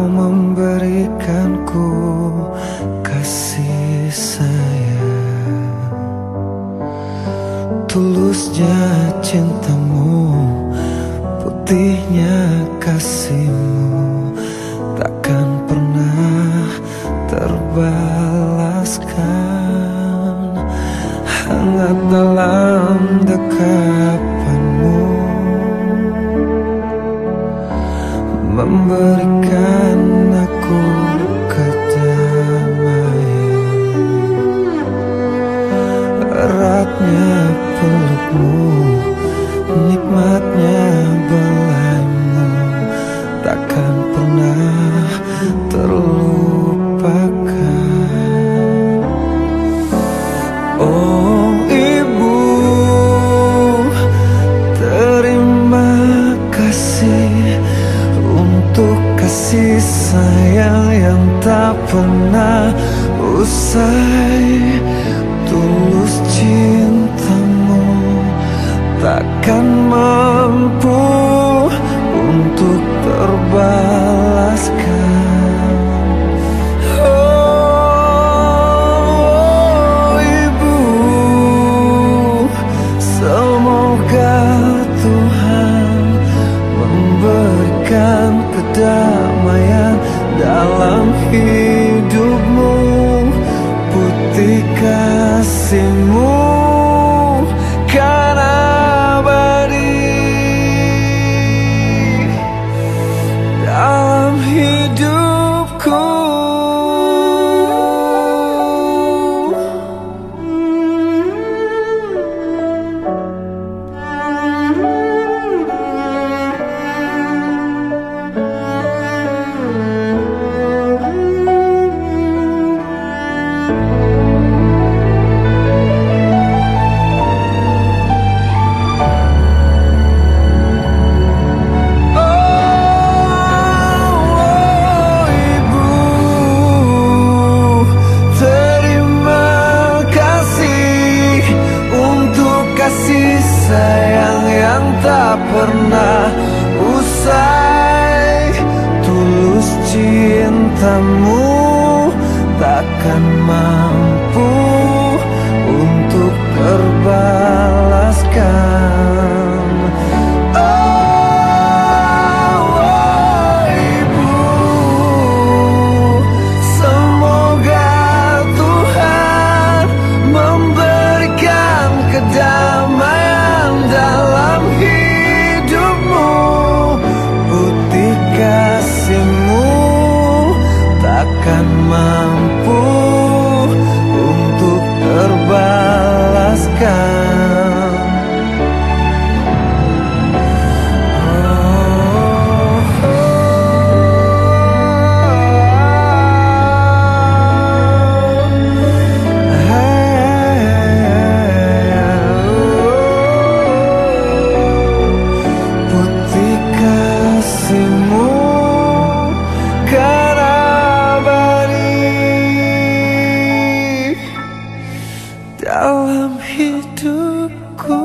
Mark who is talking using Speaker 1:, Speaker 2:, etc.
Speaker 1: Kau memberikanku kasih sayang. Tulusnya cintamu Putihnya kasihmu. Takkan pernah terbalaskan Hangat dalam dekapanmu. Memberikan tak pernah usai tulus cintamu Takkan mampu untuk terbalaskan. Oh dalam hidupmu Putih kasihmu kasih sayang yang tak pernah usai. Tulus cintamu dalam hidupku.